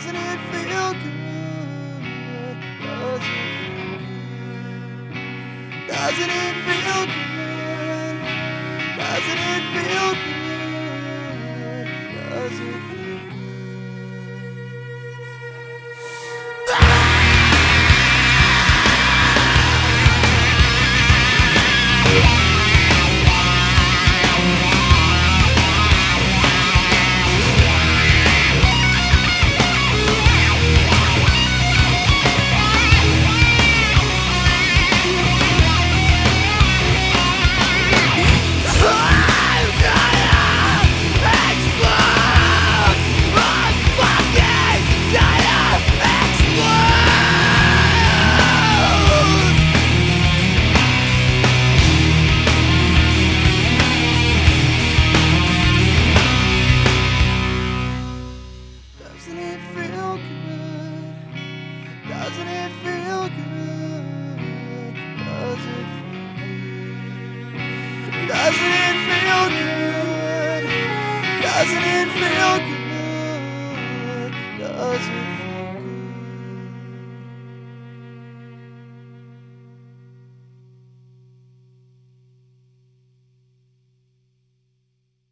Doesn't it feel good? Doesn't it feel good? Doesn't it feel good? Doesn't it feel good? Does it feel good? Doesn't it feel good? Does it